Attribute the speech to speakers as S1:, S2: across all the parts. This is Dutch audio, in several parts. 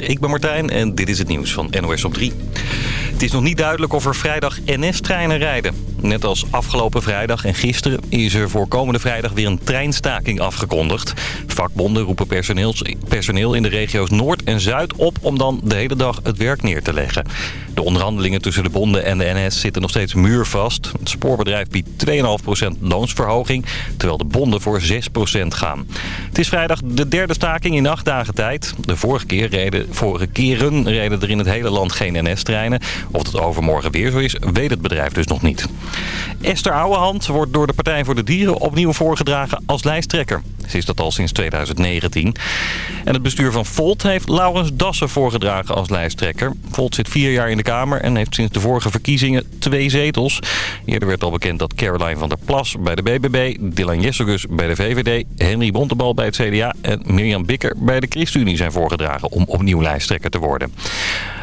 S1: Ik ben Martijn en dit is het nieuws van NOS op 3. Het is nog niet duidelijk of er vrijdag NS-treinen rijden. Net als afgelopen vrijdag en gisteren is er voor komende vrijdag weer een treinstaking afgekondigd. Vakbonden roepen personeel in de regio's Noord en Zuid op om dan de hele dag het werk neer te leggen. De onderhandelingen tussen de bonden en de NS zitten nog steeds muurvast. Het spoorbedrijf biedt 2,5% loonsverhoging, terwijl de bonden voor 6% gaan. Het is vrijdag de derde staking in acht dagen tijd. De vorige, keer reden, vorige keren reden er in het hele land geen NS-treinen. Of het overmorgen weer zo is, weet het bedrijf dus nog niet. Esther Ouwehand wordt door de Partij voor de Dieren opnieuw voorgedragen als lijsttrekker. Ze is dat al sinds 2019. En het bestuur van Volt heeft Laurens Dassen voorgedragen als lijsttrekker. Volt zit vier jaar in de Kamer en heeft sinds de vorige verkiezingen twee zetels. Eerder werd al bekend dat Caroline van der Plas bij de BBB, Dylan Jessegus bij de VVD, Henry Bontebal bij het CDA en Mirjam Bikker bij de ChristenUnie zijn voorgedragen om opnieuw lijsttrekker te worden.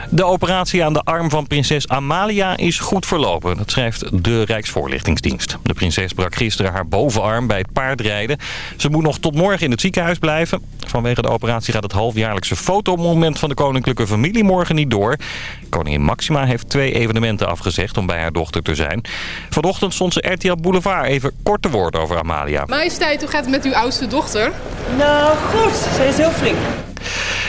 S1: De operatie aan de arm van prinses Amalia is goed verlopen. Dat schrijft de Rijksvoorlichtingsdienst. De prinses brak gisteren haar bovenarm bij het paardrijden. Ze moet nog tot morgen in het ziekenhuis blijven. Vanwege de operatie gaat het halfjaarlijkse fotomoment van de koninklijke familie morgen niet door. Koningin Maxima heeft twee evenementen afgezegd om bij haar dochter te zijn. Vanochtend stond ze RTL Boulevard even kort te woord over Amalia.
S2: Majesteit, hoe gaat het met uw oudste dochter?
S3: Nou, goed. Ze is heel flink.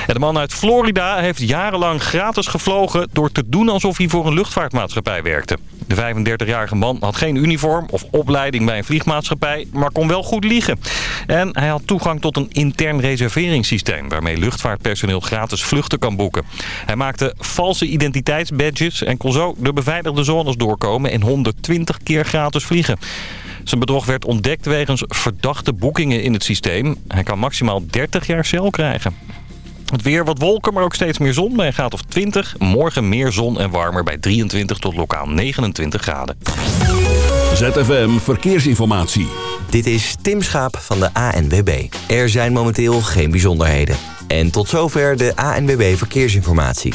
S1: De man uit Florida heeft jarenlang gratis gevlogen door te doen alsof hij voor een luchtvaartmaatschappij werkte. De 35-jarige man had geen uniform of opleiding bij een vliegmaatschappij, maar kon wel goed liegen. En hij had toegang tot een intern reserveringssysteem waarmee luchtvaartpersoneel gratis vluchten kan boeken. Hij maakte valse identiteitsbadges en kon zo de beveiligde zones doorkomen en 120 keer gratis vliegen. Zijn bedrog werd ontdekt wegens verdachte boekingen in het systeem. Hij kan maximaal 30 jaar cel krijgen. Het weer wat wolken, maar ook steeds meer zon bij een graad of 20. Morgen meer zon en warmer bij 23 tot lokaal 29 graden.
S4: ZFM Verkeersinformatie.
S5: Dit is Tim Schaap van de ANWB. Er zijn momenteel geen bijzonderheden. En tot zover de ANWB Verkeersinformatie.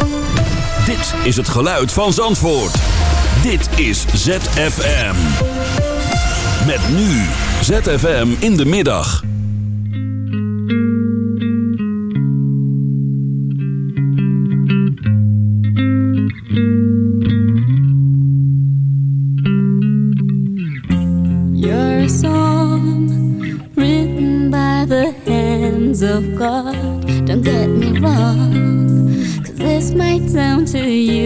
S4: Dit is het geluid van Zandvoort. Dit is ZFM. Met nu ZFM in de middag.
S6: You're a song written by the hands of God.
S7: 岁月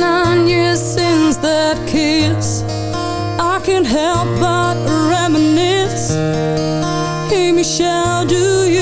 S7: nine years since that kiss. I can't help but reminisce. Hey Michelle, do you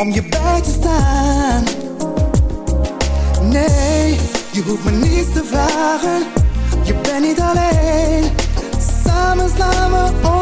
S8: om je bij te staan. Nee, je hoeft me niets te vragen, je bent niet alleen. Samen slaan we.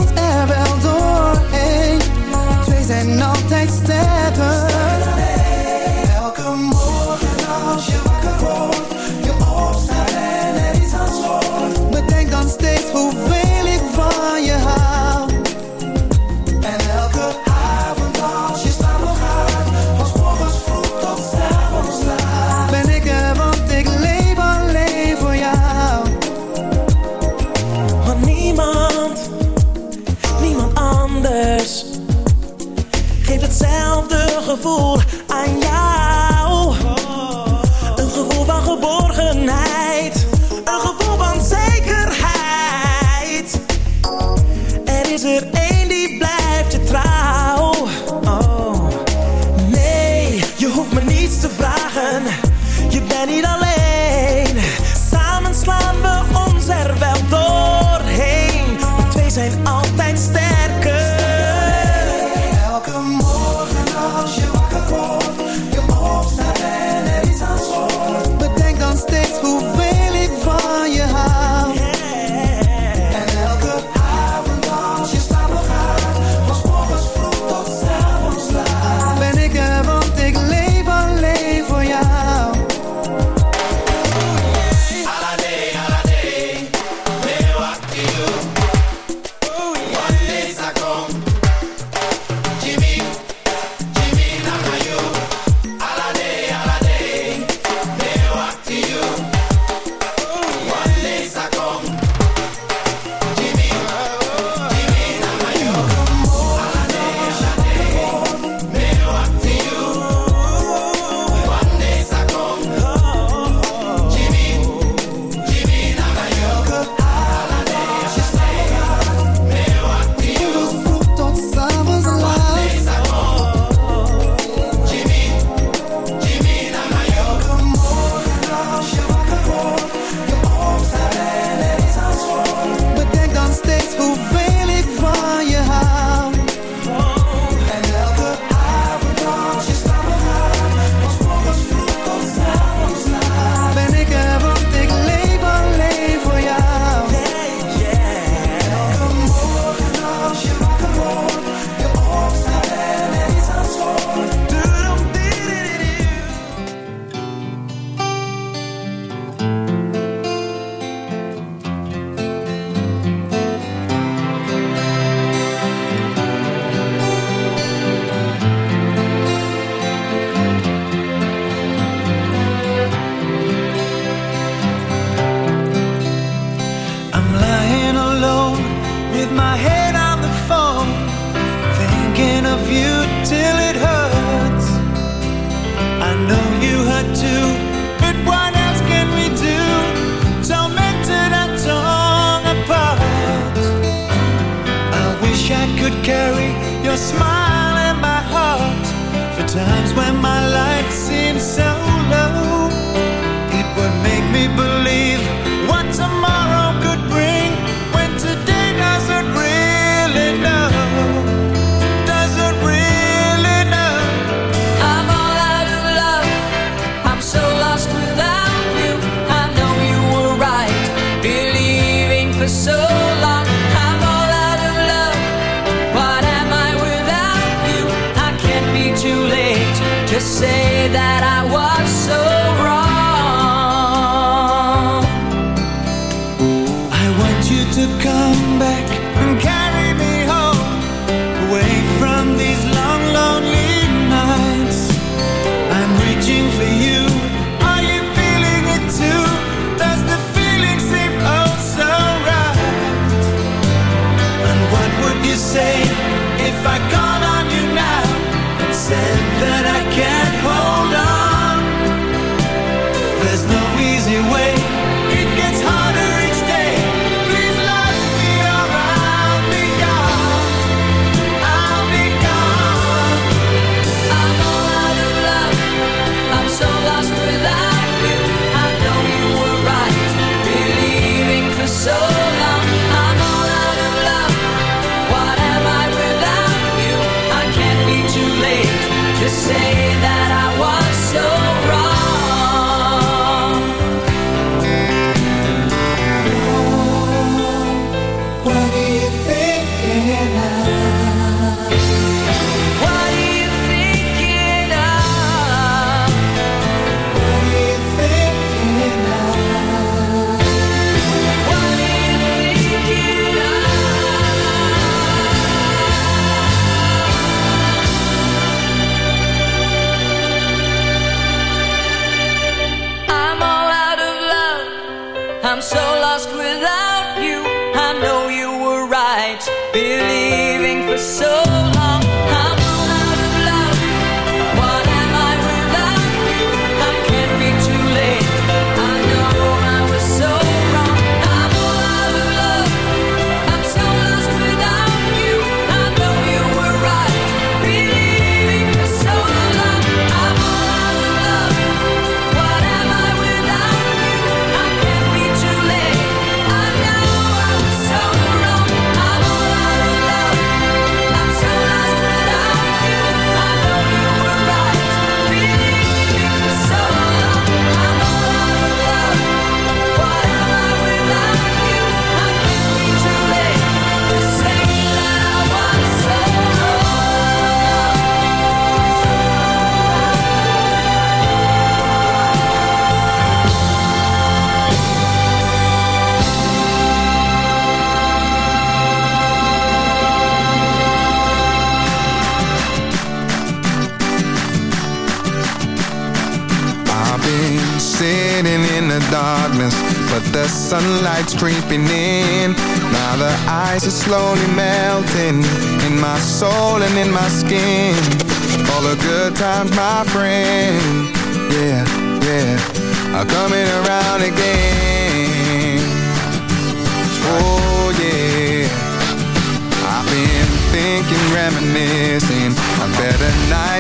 S9: smile in my heart for times when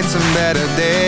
S10: some better days.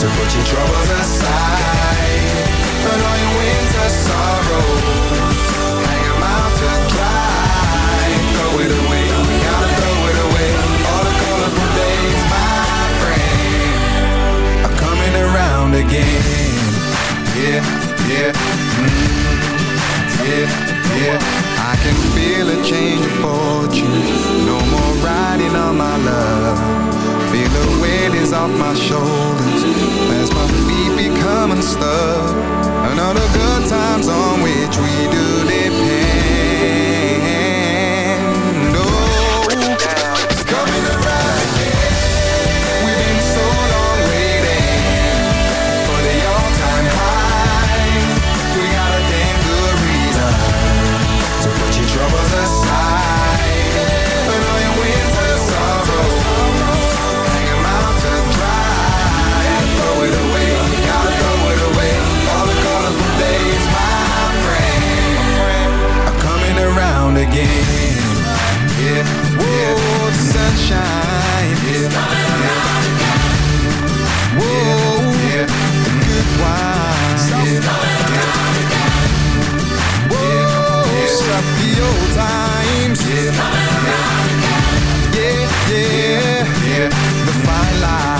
S10: So put your troubles aside. Put all your winter sorrows Hang them out to dry Throw it away, we gotta throw it away All the colorful days, my friend Are coming around again. Yeah, yeah, mm, yeah, yeah. I can feel a change of fortune. No more riding on my love. Feel the weight is off my shoulders stuck Another girl again. Yeah, yeah. The sunshine. Yeah, yeah. Whoa, yeah. the good wine. Yeah, yeah. Whoa, stop the old times. Yeah, yeah, yeah. yeah. The fine line.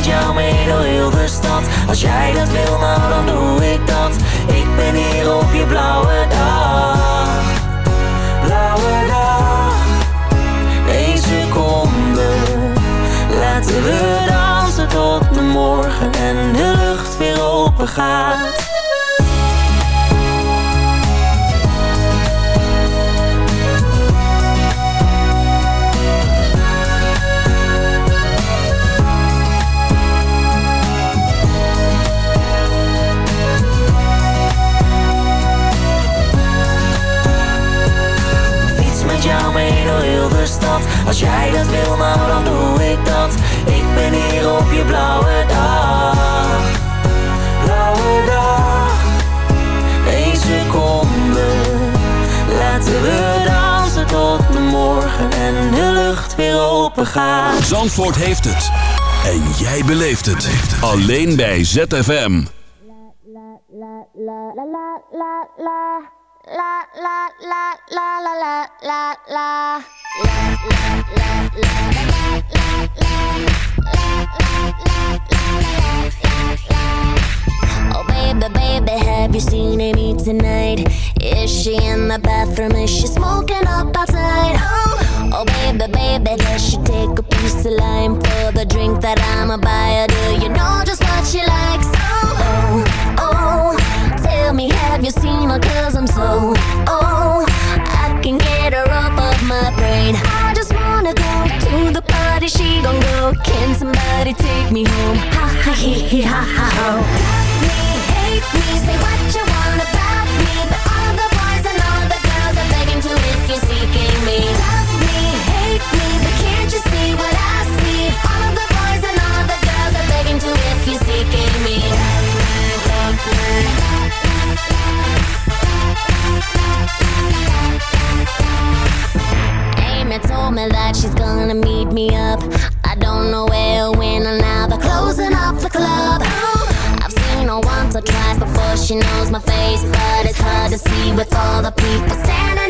S11: Met jou de stad, als jij dat wil, nou dan doe ik dat. Ik ben hier op je blauwe dag, blauwe dag, één seconde. Laten we dansen tot de morgen en de lucht weer open gaat. Als jij dat wil, nou dan doe ik dat Ik ben hier op je blauwe dag Blauwe dag Eén seconde Laten we dansen tot de morgen En de lucht weer open gaat
S4: Zandvoort heeft het. En jij beleeft het. Alleen bij ZFM.
S12: Oh baby, baby, have you seen Amy tonight? Is she in the bathroom? Is she smoking up outside? Oh, oh baby, baby, does she take a piece of lime for the drink that I'ma buy her? Do you know just what she likes? Oh, oh, oh, tell me, have you seen her? Cause I'm so, oh, can get her off of my brain. I just wanna go to the party, she gon' go. Can somebody take me home? Ha ha he he ha ha ho. Love me, hate me, say what you want about me, but all the boys and all the girls are begging to if you're seeking me. Love me, hate me, but can't you see what I see? All the boys and all the girls are begging to if you're seeking me. Love me, love me. Told me that she's gonna meet me up. I don't know where, when, or now. They're closing up the club. I've seen her once or twice before she knows my face, but it's hard to see with all the people standing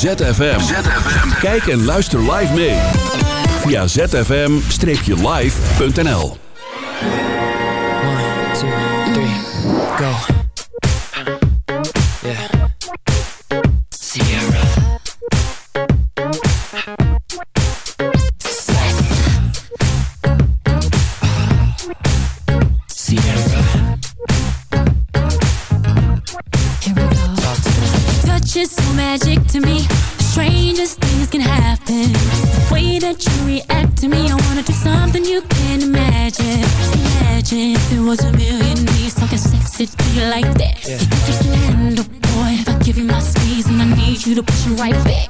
S4: ZFM. Kijk en luister live mee. Via zfm-live.nl
S6: two, three, go.
S13: Was a million me talking sexy to you like that. You think you can handle, boy? If I give you my squeeze and I need you to push it right back.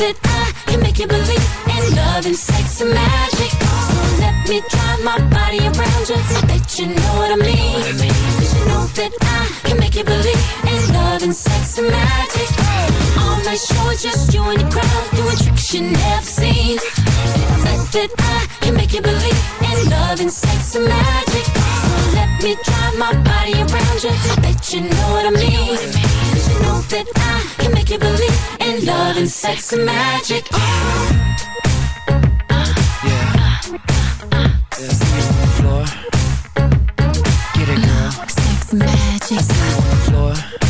S13: That I can make you believe in love and sex and magic. So let me drive my body around you. I bet you know what I mean. Cause you know that I can make you believe in love and sex and magic. All night show just you and the crowd doing tricks you never seen. Bet that I can make you believe in love and sex and magic. So let me drive my body around you. I bet you know what I mean. Cause you know that I can make you believe love and sex and magic. Oh.
S6: Yeah, see you on the floor. Get it, girl.
S13: Sex and magic.
S6: I on the floor.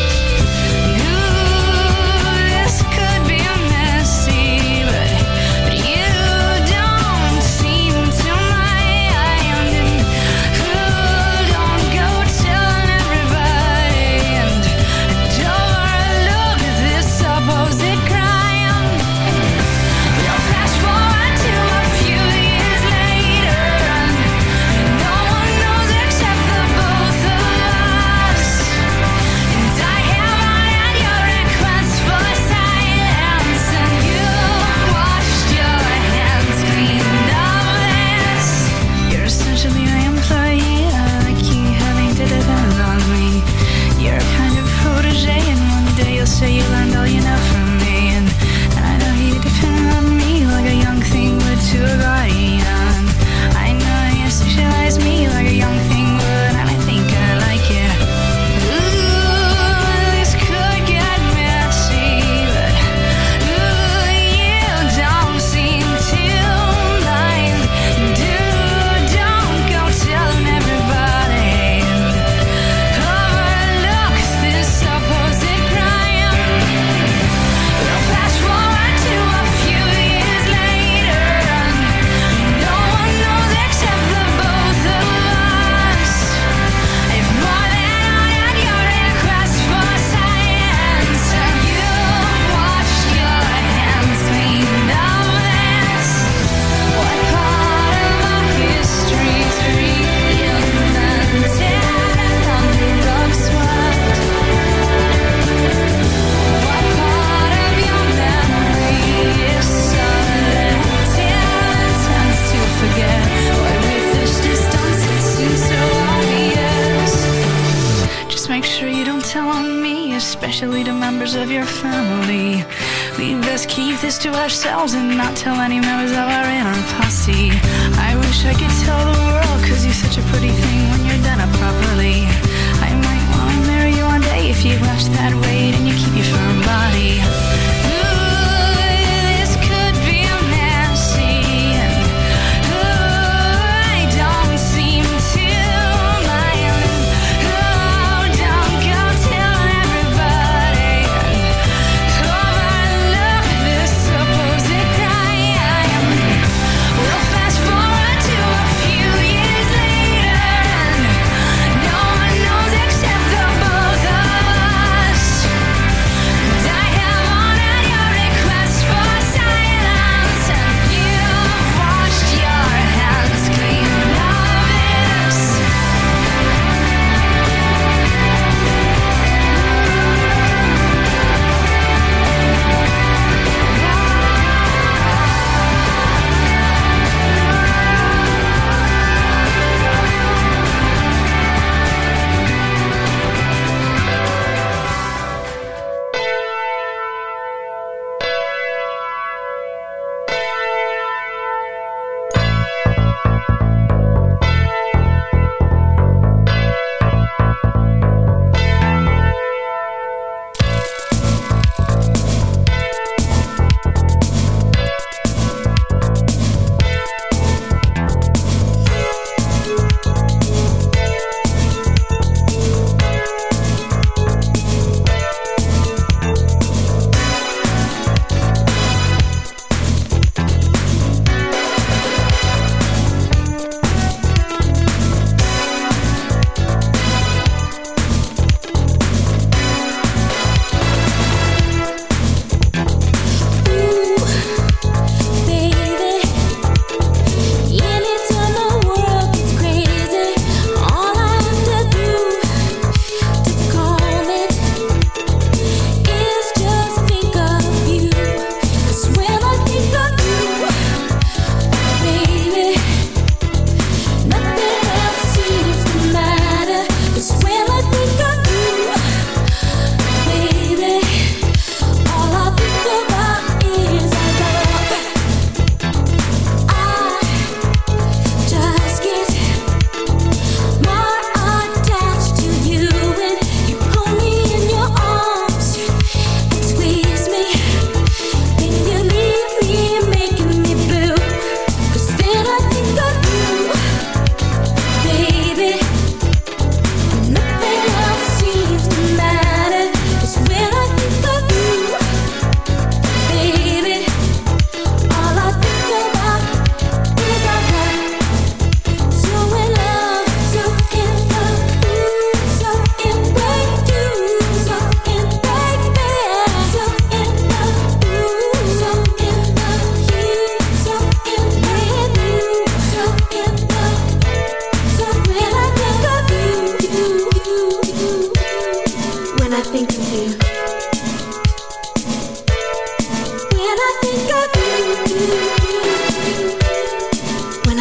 S13: especially to members of your family. We best keep this to ourselves and not tell any members of our inner posse. I wish I could tell the world, cause you're such a pretty thing when you're done up properly. I might wanna marry you one day if you rush that weight and you keep your firm body.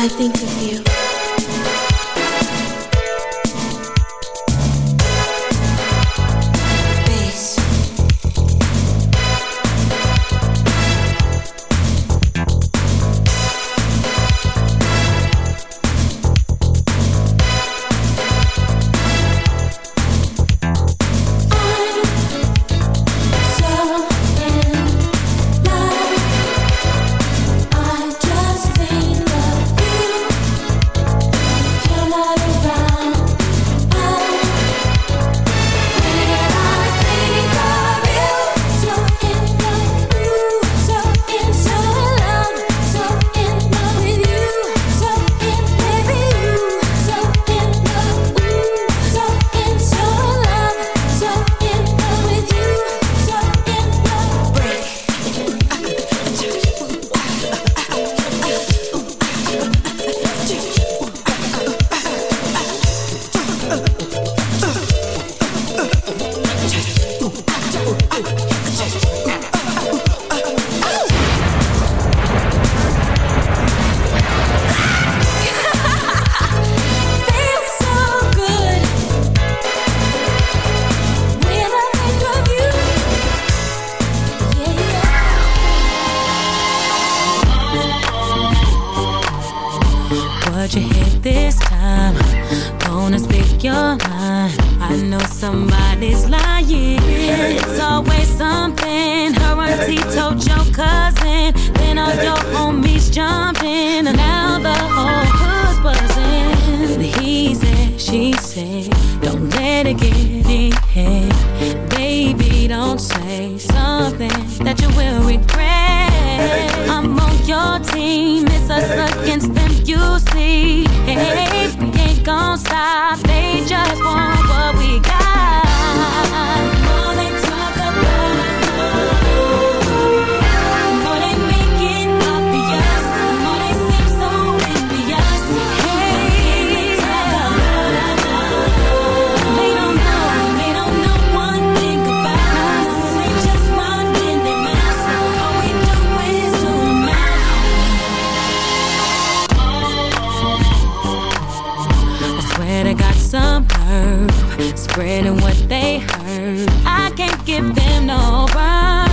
S13: I
S14: think of you.
S13: Something that you will regret. I'm on your team. It's us against them, you see. Hey, we ain't gon' stop. They just want what we got. Spreading what they heard. I can't give them no burn.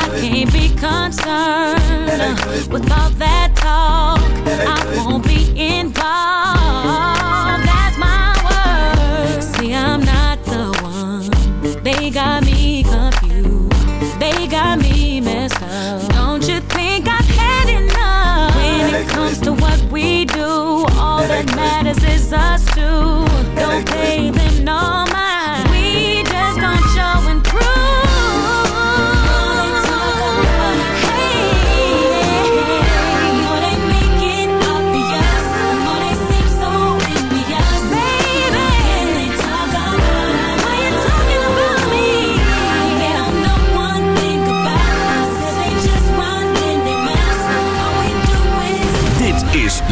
S13: I can't be concerned with all that talk. I won't be involved. That's my word. See, I'm not the one. They got me confused. They got me messed up. Don't you think I've had enough? When it comes to what we do, all that matters is us two. Don't pay them no